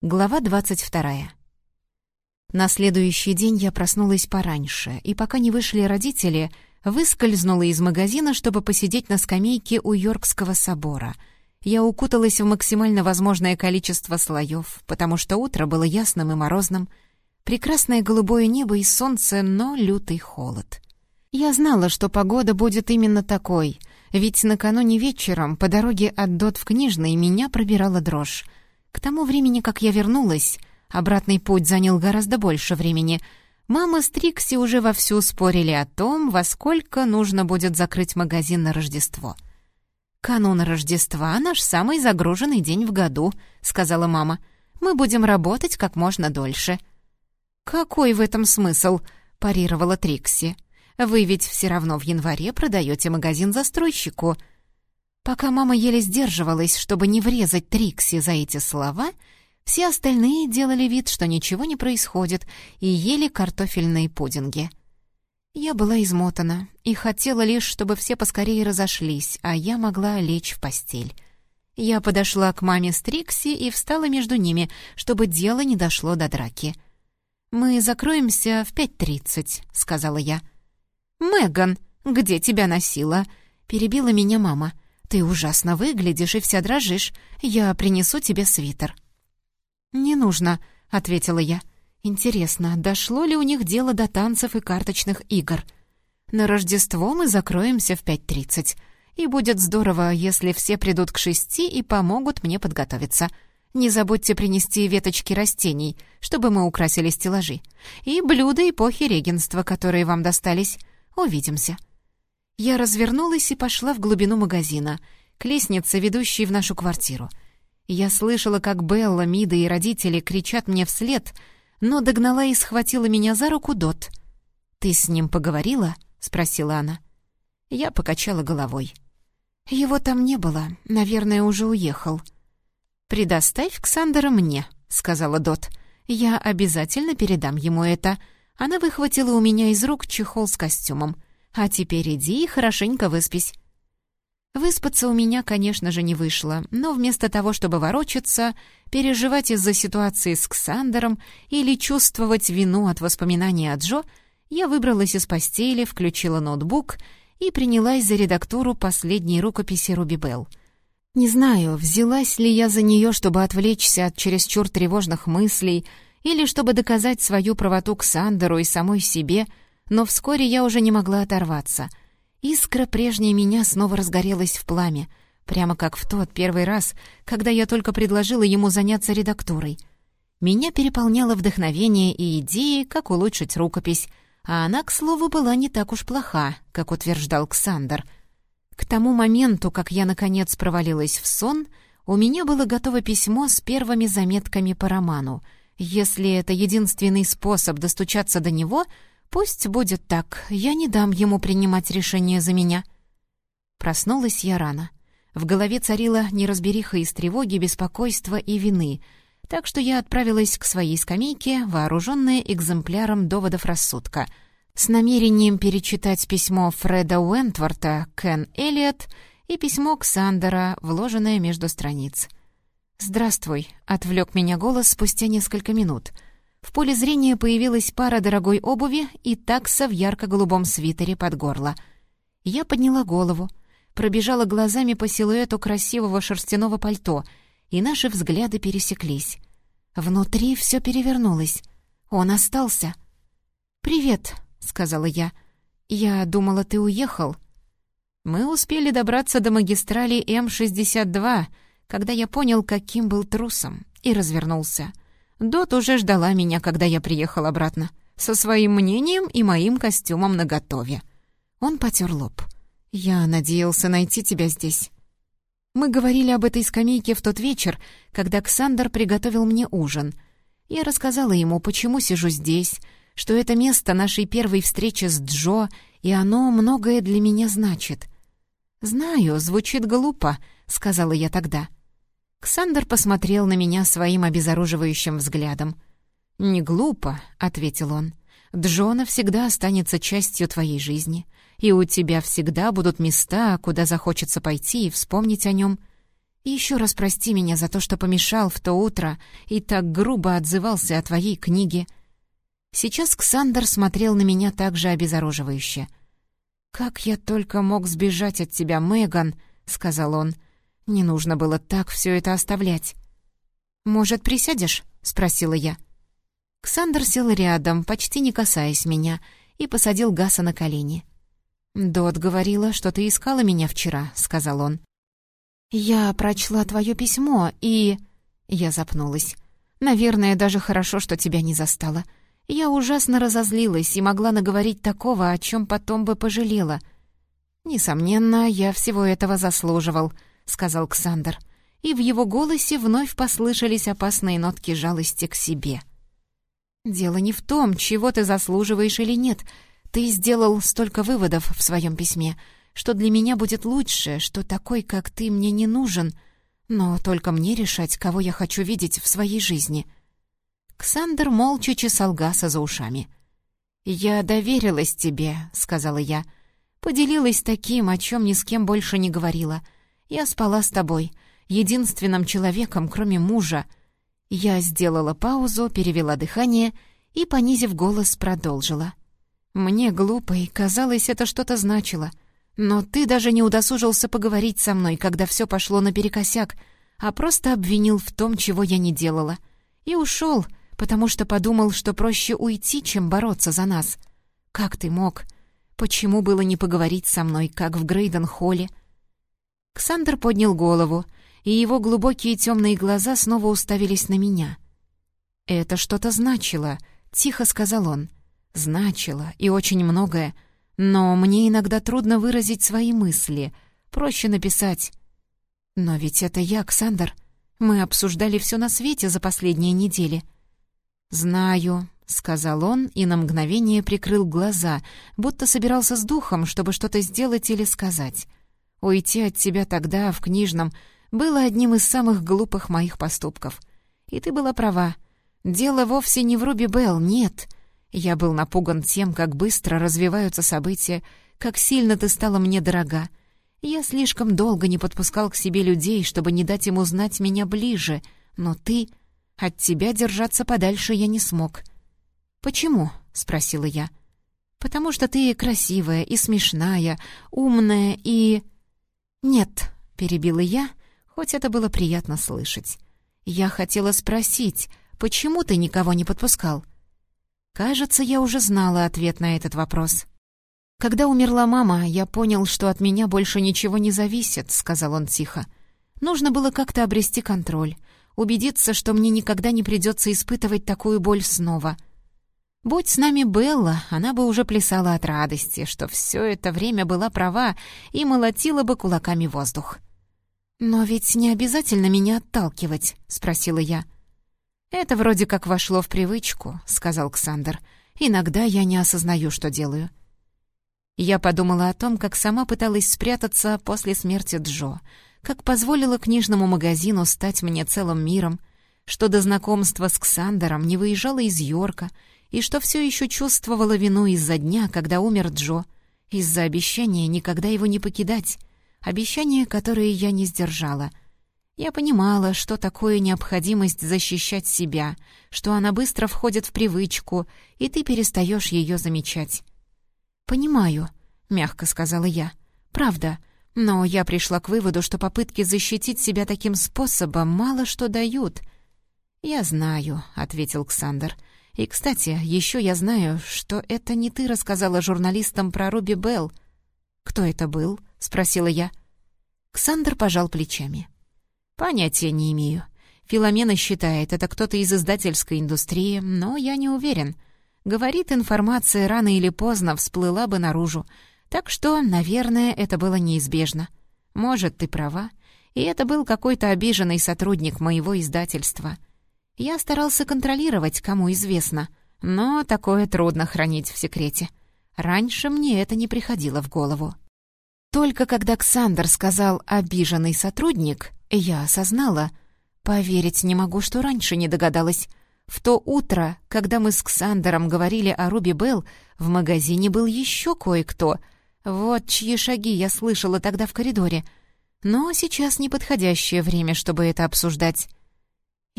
Глава двадцать вторая. На следующий день я проснулась пораньше, и пока не вышли родители, выскользнула из магазина, чтобы посидеть на скамейке у Йоркского собора. Я укуталась в максимально возможное количество слоев, потому что утро было ясным и морозным. Прекрасное голубое небо и солнце, но лютый холод. Я знала, что погода будет именно такой, ведь накануне вечером по дороге от Дот в Книжный меня пробирала дрожь. К тому времени, как я вернулась, обратный путь занял гораздо больше времени. Мама с Трикси уже вовсю спорили о том, во сколько нужно будет закрыть магазин на Рождество. «Канун Рождества — наш самый загруженный день в году», — сказала мама. «Мы будем работать как можно дольше». «Какой в этом смысл?» — парировала Трикси. «Вы ведь все равно в январе продаете магазин застройщику». Пока мама еле сдерживалась, чтобы не врезать Трикси за эти слова, все остальные делали вид, что ничего не происходит, и ели картофельные пудинги. Я была измотана и хотела лишь, чтобы все поскорее разошлись, а я могла лечь в постель. Я подошла к маме с Трикси и встала между ними, чтобы дело не дошло до драки. «Мы закроемся в пять тридцать», — сказала я. «Меган, где тебя носила?» — перебила меня мама. «Ты ужасно выглядишь и вся дрожишь. Я принесу тебе свитер». «Не нужно», — ответила я. «Интересно, дошло ли у них дело до танцев и карточных игр? На Рождество мы закроемся в 5.30, и будет здорово, если все придут к шести и помогут мне подготовиться. Не забудьте принести веточки растений, чтобы мы украсили стеллажи, и блюда эпохи регенства, которые вам достались. Увидимся». Я развернулась и пошла в глубину магазина, к лестнице, ведущей в нашу квартиру. Я слышала, как Белла, Мида и родители кричат мне вслед, но догнала и схватила меня за руку Дот. «Ты с ним поговорила?» — спросила она. Я покачала головой. «Его там не было, наверное, уже уехал». «Предоставь Ксандера мне», — сказала Дот. «Я обязательно передам ему это». Она выхватила у меня из рук чехол с костюмом — а теперь иди и хорошенько выспись». Выспаться у меня, конечно же, не вышло, но вместо того, чтобы ворочаться, переживать из-за ситуации с Ксандером или чувствовать вину от воспоминаний о Джо, я выбралась из постели, включила ноутбук и принялась за редактуру последней рукописи Руби Белл. Не знаю, взялась ли я за нее, чтобы отвлечься от чересчур тревожных мыслей или чтобы доказать свою правоту Ксандеру и самой себе — но вскоре я уже не могла оторваться. Искра прежней меня снова разгорелась в пламя, прямо как в тот первый раз, когда я только предложила ему заняться редактурой. Меня переполняло вдохновение и идеи, как улучшить рукопись, а она, к слову, была не так уж плоха, как утверждал Ксандр. К тому моменту, как я, наконец, провалилась в сон, у меня было готово письмо с первыми заметками по роману. Если это единственный способ достучаться до него — Пусть будет так, я не дам ему принимать решение за меня. Проснулась я рано. В голове царила неразбериха из тревоги, беспокойства и вины, так что я отправилась к своей скамейке, вооруженная экземпляром доводов рассудка, с намерением перечитать письмо Фреда Уэнтворта, Кен Эллиот и письмо Ксандера, вложенное между страниц. «Здравствуй», — отвлек меня голос спустя несколько минут — в поле зрения появилась пара дорогой обуви и такса в ярко-голубом свитере под горло. Я подняла голову, пробежала глазами по силуэту красивого шерстяного пальто, и наши взгляды пересеклись. Внутри все перевернулось. Он остался. «Привет», — сказала я. «Я думала, ты уехал». Мы успели добраться до магистрали М-62, когда я понял, каким был трусом, и развернулся — Дот уже ждала меня, когда я приехал обратно, со своим мнением и моим костюмом наготове. Он потер лоб. «Я надеялся найти тебя здесь». Мы говорили об этой скамейке в тот вечер, когда Ксандр приготовил мне ужин. Я рассказала ему, почему сижу здесь, что это место нашей первой встречи с Джо, и оно многое для меня значит. «Знаю, звучит глупо», — сказала я тогда. Ксандр посмотрел на меня своим обезоруживающим взглядом. «Не глупо», — ответил он. «Джона всегда останется частью твоей жизни, и у тебя всегда будут места, куда захочется пойти и вспомнить о нем». еще раз прости меня за то, что помешал в то утро и так грубо отзывался о твоей книге». Сейчас Ксандер смотрел на меня так же обезоруживающе. «Как я только мог сбежать от тебя, Меган», — сказал он. «Не нужно было так все это оставлять». «Может, присядешь?» — спросила я. Ксандер сел рядом, почти не касаясь меня, и посадил Гаса на колени. «Дот говорила, что ты искала меня вчера», — сказал он. «Я прочла твое письмо и...» Я запнулась. «Наверное, даже хорошо, что тебя не застала. Я ужасно разозлилась и могла наговорить такого, о чем потом бы пожалела». «Несомненно, я всего этого заслуживал», — сказал Ксандр. И в его голосе вновь послышались опасные нотки жалости к себе. «Дело не в том, чего ты заслуживаешь или нет. Ты сделал столько выводов в своем письме, что для меня будет лучше, что такой, как ты, мне не нужен, но только мне решать, кого я хочу видеть в своей жизни». Ксандр молча чесал Гаса за ушами. «Я доверилась тебе», — сказала я. «Поделилась таким, о чем ни с кем больше не говорила. Я спала с тобой, единственным человеком, кроме мужа». Я сделала паузу, перевела дыхание и, понизив голос, продолжила. «Мне глупо, и казалось, это что-то значило». Но ты даже не удосужился поговорить со мной, когда все пошло наперекосяк, а просто обвинил в том, чего я не делала. И ушел, потому что подумал, что проще уйти, чем бороться за нас. Как ты мог? Почему было не поговорить со мной, как в Грейден-холле?» Ксандр поднял голову, и его глубокие темные глаза снова уставились на меня. «Это что-то значило», — тихо сказал он. «Значило, и очень многое». Но мне иногда трудно выразить свои мысли. Проще написать. Но ведь это я, Александр. Мы обсуждали все на свете за последние недели. «Знаю», — сказал он и на мгновение прикрыл глаза, будто собирался с духом, чтобы что-то сделать или сказать. «Уйти от тебя тогда, в книжном, было одним из самых глупых моих поступков. И ты была права. Дело вовсе не в Руби Белл, нет. Я был напуган тем, как быстро развиваются события, как сильно ты стала мне дорога. Я слишком долго не подпускал к себе людей, чтобы не дать им узнать меня ближе, но ты... От тебя держаться подальше я не смог. «Почему?» — спросила я. «Потому что ты красивая и смешная, умная и...» «Нет», — перебила я, хоть это было приятно слышать. «Я хотела спросить, почему ты никого не подпускал?» Кажется, я уже знала ответ на этот вопрос. «Когда умерла мама, я понял, что от меня больше ничего не зависит», — сказал он тихо. «Нужно было как-то обрести контроль, убедиться, что мне никогда не придется испытывать такую боль снова. Будь с нами Белла, она бы уже плясала от радости, что все это время была права и молотила бы кулаками воздух». «Но ведь не обязательно меня отталкивать», — спросила я. — «Это вроде как вошло в привычку», — сказал Ксандр. «Иногда я не осознаю, что делаю». Я подумала о том, как сама пыталась спрятаться после смерти Джо, как позволила книжному магазину стать мне целым миром, что до знакомства с Ксандером не выезжала из Йорка и что все еще чувствовала вину из-за дня, когда умер Джо, из-за обещания никогда его не покидать, обещания, которые я не сдержала — я понимала, что такое необходимость защищать себя, что она быстро входит в привычку, и ты перестаешь ее замечать. «Понимаю», — мягко сказала я. «Правда, но я пришла к выводу, что попытки защитить себя таким способом мало что дают». «Я знаю», — ответил Ксандр. «И, кстати, еще я знаю, что это не ты рассказала журналистам про Руби Белл». «Кто это был?» — спросила я. Ксандр пожал плечами. «Понятия не имею. Филомена считает, это кто-то из издательской индустрии, но я не уверен. Говорит, информация рано или поздно всплыла бы наружу, так что, наверное, это было неизбежно. Может, ты права, и это был какой-то обиженный сотрудник моего издательства. Я старался контролировать, кому известно, но такое трудно хранить в секрете. Раньше мне это не приходило в голову. Только когда Ксандр сказал «обиженный сотрудник», я осознала. Поверить не могу, что раньше не догадалась. В то утро, когда мы с Ксандером говорили о Руби Белл, в магазине был еще кое-кто. Вот чьи шаги я слышала тогда в коридоре. Но сейчас неподходящее время, чтобы это обсуждать.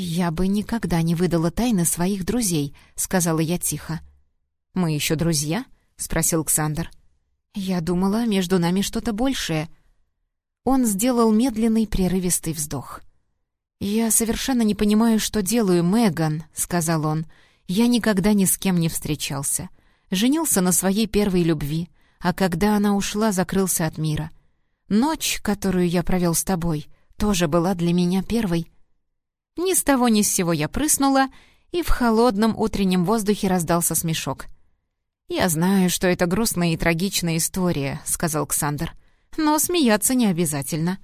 «Я бы никогда не выдала тайны своих друзей», — сказала я тихо. «Мы еще друзья?» — спросил Ксандр. «Я думала, между нами что-то большее». Он сделал медленный прерывистый вздох. «Я совершенно не понимаю, что делаю, Меган», — сказал он. «Я никогда ни с кем не встречался. Женился на своей первой любви, а когда она ушла, закрылся от мира. Ночь, которую я провел с тобой, тоже была для меня первой». Ни с того ни с сего я прыснула, и в холодном утреннем воздухе раздался смешок. «Я знаю, что это грустная и трагичная история», — сказал Ксандр. «Но смеяться не обязательно».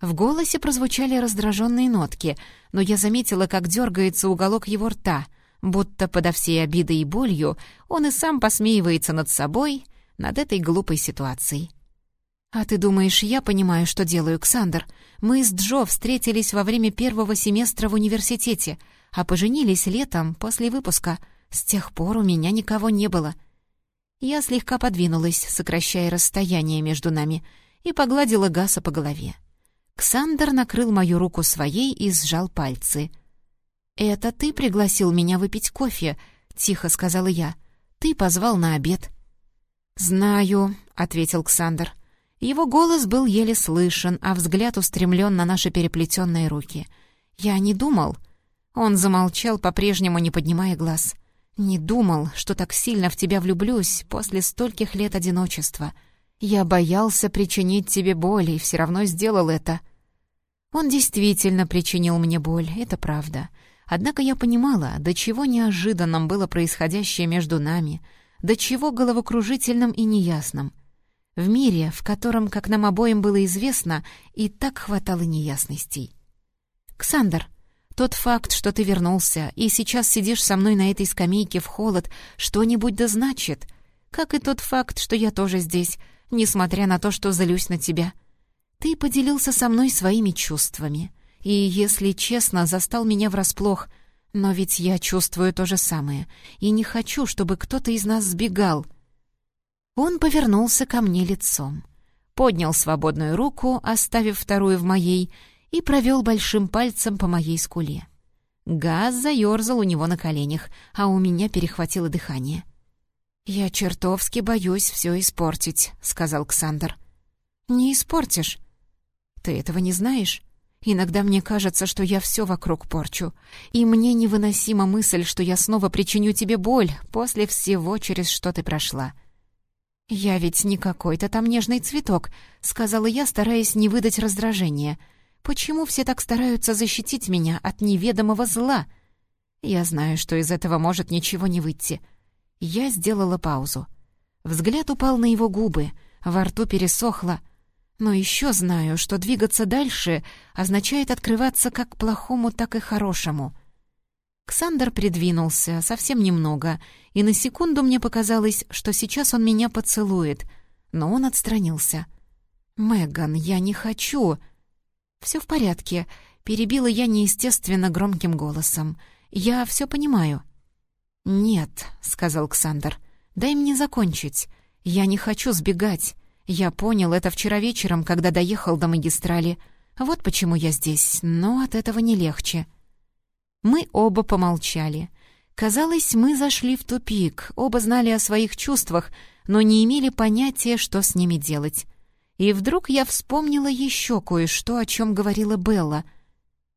В голосе прозвучали раздраженные нотки, но я заметила, как дергается уголок его рта, будто подо всей обидой и болью он и сам посмеивается над собой, над этой глупой ситуацией. «А ты думаешь, я понимаю, что делаю, Ксандр? Мы с Джо встретились во время первого семестра в университете, а поженились летом после выпуска. С тех пор у меня никого не было». Я слегка подвинулась, сокращая расстояние между нами, и погладила Гаса по голове. Ксандер накрыл мою руку своей и сжал пальцы. «Это ты пригласил меня выпить кофе», — тихо сказала я. «Ты позвал на обед». «Знаю», — ответил Ксандер. Его голос был еле слышен, а взгляд устремлен на наши переплетенные руки. «Я не думал...» Он замолчал, по-прежнему не поднимая глаз. «Не думал, что так сильно в тебя влюблюсь после стольких лет одиночества. Я боялся причинить тебе боль и все равно сделал это». Он действительно причинил мне боль, это правда. Однако я понимала, до чего неожиданным было происходящее между нами, до чего головокружительным и неясным. В мире, в котором, как нам обоим было известно, и так хватало неясностей. «Ксандр, тот факт, что ты вернулся и сейчас сидишь со мной на этой скамейке в холод, что-нибудь да значит, как и тот факт, что я тоже здесь, несмотря на то, что злюсь на тебя». Ты поделился со мной своими чувствами. И, если честно, застал меня врасплох. Но ведь я чувствую то же самое. И не хочу, чтобы кто-то из нас сбегал. Он повернулся ко мне лицом. Поднял свободную руку, оставив вторую в моей, и провел большим пальцем по моей скуле. Газ заерзал у него на коленях, а у меня перехватило дыхание. «Я чертовски боюсь все испортить», — сказал Ксандр. «Не испортишь. Ты этого не знаешь? Иногда мне кажется, что я все вокруг порчу. И мне невыносима мысль, что я снова причиню тебе боль после всего, через что ты прошла. «Я ведь не какой-то там нежный цветок», — сказала я, стараясь не выдать раздражения. «Почему все так стараются защитить меня от неведомого зла?» Я знаю, что из этого может ничего не выйти. Я сделала паузу. Взгляд упал на его губы, во рту пересохло — но еще знаю, что двигаться дальше означает открываться как плохому, так и хорошему. Ксандр придвинулся совсем немного, и на секунду мне показалось, что сейчас он меня поцелует, но он отстранился. «Меган, я не хочу!» «Все в порядке», — перебила я неестественно громким голосом. «Я все понимаю». «Нет», — сказал Ксандр, — «дай мне закончить. Я не хочу сбегать. Я понял это вчера вечером, когда доехал до магистрали. Вот почему я здесь, но от этого не легче. Мы оба помолчали. Казалось, мы зашли в тупик, оба знали о своих чувствах, но не имели понятия, что с ними делать. И вдруг я вспомнила еще кое-что, о чем говорила Белла.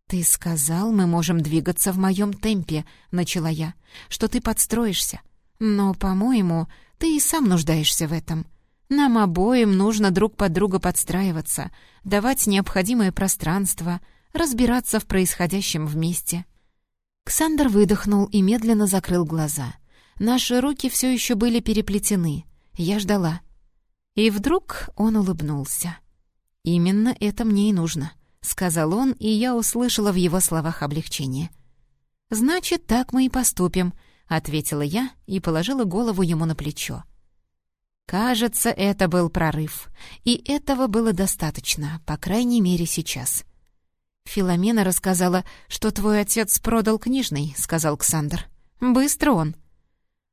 «Ты сказал, мы можем двигаться в моем темпе», — начала я, — «что ты подстроишься. Но, по-моему, ты и сам нуждаешься в этом. Нам обоим нужно друг под друга подстраиваться, давать необходимое пространство, разбираться в происходящем вместе. Ксандр выдохнул и медленно закрыл глаза. Наши руки все еще были переплетены. Я ждала. И вдруг он улыбнулся. «Именно это мне и нужно», — сказал он, и я услышала в его словах облегчение. «Значит, так мы и поступим», — ответила я и положила голову ему на плечо. Кажется, это был прорыв. И этого было достаточно, по крайней мере, сейчас. «Филомена рассказала, что твой отец продал книжный», — сказал Ксандр. «Быстро он».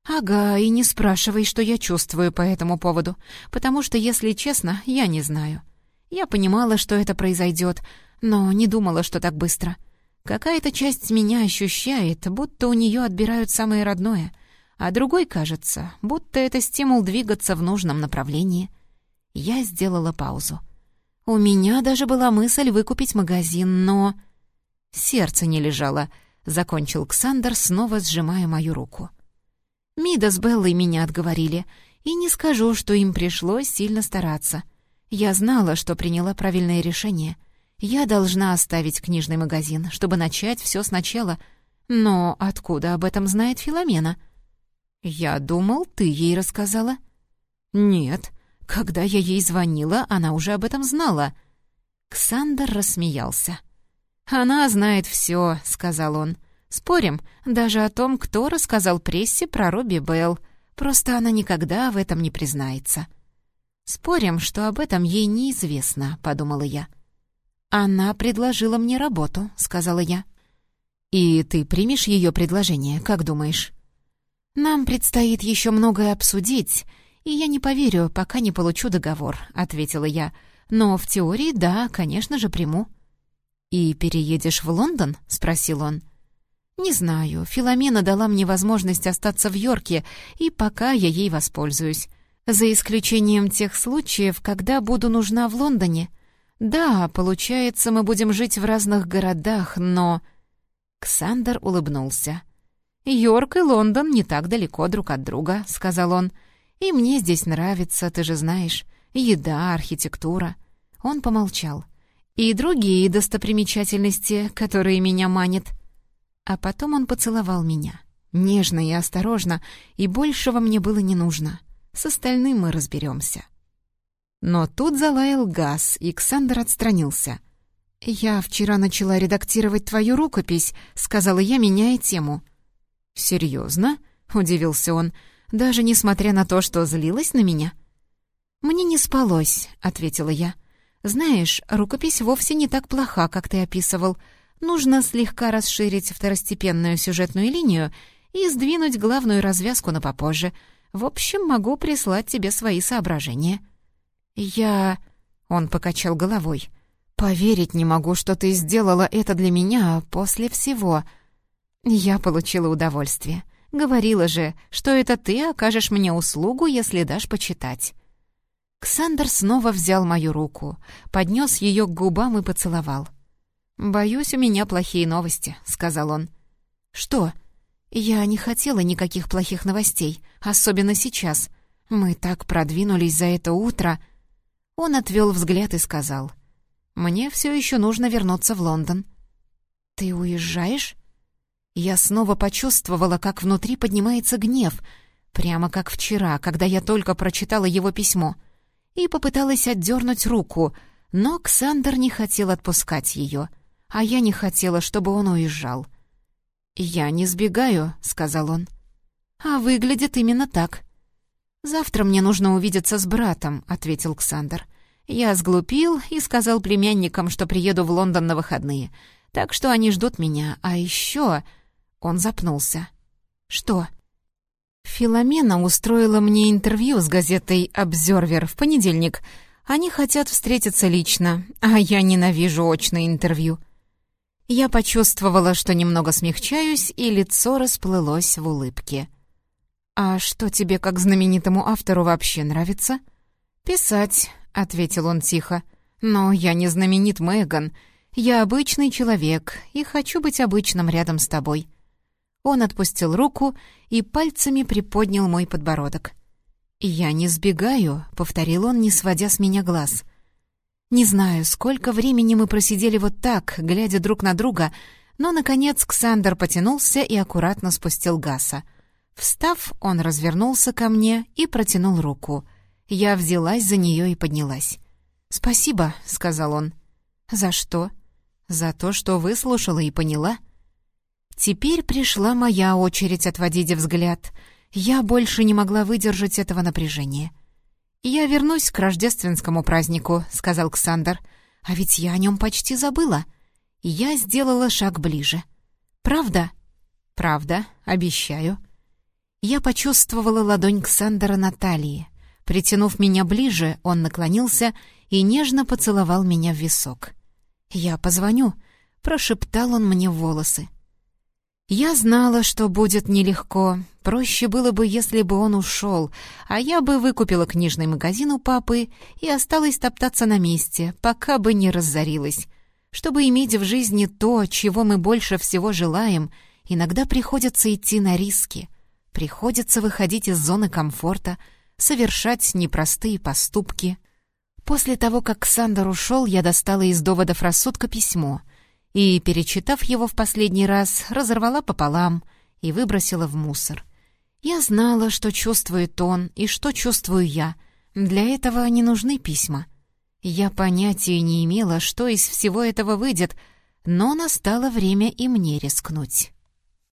«Ага, и не спрашивай, что я чувствую по этому поводу, потому что, если честно, я не знаю. Я понимала, что это произойдет, но не думала, что так быстро. Какая-то часть меня ощущает, будто у нее отбирают самое родное, а другой кажется, будто это стимул двигаться в нужном направлении. Я сделала паузу. У меня даже была мысль выкупить магазин, но... Сердце не лежало, — закончил Ксандер, снова сжимая мою руку. Мида с Беллой меня отговорили, и не скажу, что им пришлось сильно стараться. Я знала, что приняла правильное решение. Я должна оставить книжный магазин, чтобы начать все сначала. Но откуда об этом знает Филомена? Я думал, ты ей рассказала. Нет, когда я ей звонила, она уже об этом знала. Ксандер рассмеялся. «Она знает все», — сказал он. «Спорим, даже о том, кто рассказал прессе про Робби Белл. Просто она никогда в этом не признается». «Спорим, что об этом ей неизвестно», — подумала я. «Она предложила мне работу», — сказала я. «И ты примешь ее предложение, как думаешь?» «Нам предстоит еще многое обсудить, и я не поверю, пока не получу договор», — ответила я. «Но в теории, да, конечно же, приму». «И переедешь в Лондон?» — спросил он. «Не знаю. Филомена дала мне возможность остаться в Йорке, и пока я ей воспользуюсь. За исключением тех случаев, когда буду нужна в Лондоне. Да, получается, мы будем жить в разных городах, но...» Ксандер улыбнулся. «Йорк и Лондон не так далеко друг от друга», — сказал он. «И мне здесь нравится, ты же знаешь. Еда, архитектура». Он помолчал и другие достопримечательности, которые меня манят. А потом он поцеловал меня. Нежно и осторожно, и большего мне было не нужно. С остальным мы разберемся. Но тут залаял газ, и Ксандр отстранился. «Я вчера начала редактировать твою рукопись», — сказала я, меняя тему. «Серьезно?» — удивился он, даже несмотря на то, что злилась на меня. «Мне не спалось», — ответила я. «Знаешь, рукопись вовсе не так плоха, как ты описывал. Нужно слегка расширить второстепенную сюжетную линию и сдвинуть главную развязку на попозже. В общем, могу прислать тебе свои соображения». «Я...» — он покачал головой. «Поверить не могу, что ты сделала это для меня после всего». Я получила удовольствие. Говорила же, что это ты окажешь мне услугу, если дашь почитать. Ксандр снова взял мою руку, поднес ее к губам и поцеловал. «Боюсь, у меня плохие новости», — сказал он. «Что?» «Я не хотела никаких плохих новостей, особенно сейчас. Мы так продвинулись за это утро». Он отвел взгляд и сказал. «Мне все еще нужно вернуться в Лондон». «Ты уезжаешь?» Я снова почувствовала, как внутри поднимается гнев, прямо как вчера, когда я только прочитала его письмо — и попыталась отдернуть руку, но Ксандр не хотел отпускать ее, а я не хотела, чтобы он уезжал. «Я не сбегаю», — сказал он. «А выглядит именно так». «Завтра мне нужно увидеться с братом», — ответил Ксандр. «Я сглупил и сказал племянникам, что приеду в Лондон на выходные, так что они ждут меня, а еще...» Он запнулся. «Что?» Филомена устроила мне интервью с газетой «Обзервер» в понедельник. Они хотят встретиться лично, а я ненавижу очное интервью. Я почувствовала, что немного смягчаюсь, и лицо расплылось в улыбке. «А что тебе, как знаменитому автору, вообще нравится?» «Писать», — ответил он тихо. «Но я не знаменит, Мэган. Я обычный человек и хочу быть обычным рядом с тобой». Он отпустил руку и пальцами приподнял мой подбородок. «Я не сбегаю», — повторил он, не сводя с меня глаз. Не знаю, сколько времени мы просидели вот так, глядя друг на друга, но, наконец, Ксандр потянулся и аккуратно спустил Гаса. Встав, он развернулся ко мне и протянул руку. Я взялась за нее и поднялась. «Спасибо», — сказал он. «За что?» «За то, что выслушала и поняла». Теперь пришла моя очередь отводить взгляд. Я больше не могла выдержать этого напряжения. «Я вернусь к рождественскому празднику», — сказал Ксандр. «А ведь я о нем почти забыла». Я сделала шаг ближе. «Правда?» «Правда, обещаю». Я почувствовала ладонь Ксандера на талии. Притянув меня ближе, он наклонился и нежно поцеловал меня в висок. «Я позвоню», — прошептал он мне в волосы. Я знала, что будет нелегко. Проще было бы, если бы он ушел, а я бы выкупила книжный магазин у папы и осталась топтаться на месте, пока бы не разорилась. Чтобы иметь в жизни то, чего мы больше всего желаем, иногда приходится идти на риски. Приходится выходить из зоны комфорта, совершать непростые поступки. После того, как Сандер ушел, я достала из доводов рассудка письмо — и, перечитав его в последний раз, разорвала пополам и выбросила в мусор. Я знала, что чувствует он и что чувствую я. Для этого не нужны письма. Я понятия не имела, что из всего этого выйдет, но настало время и мне рискнуть.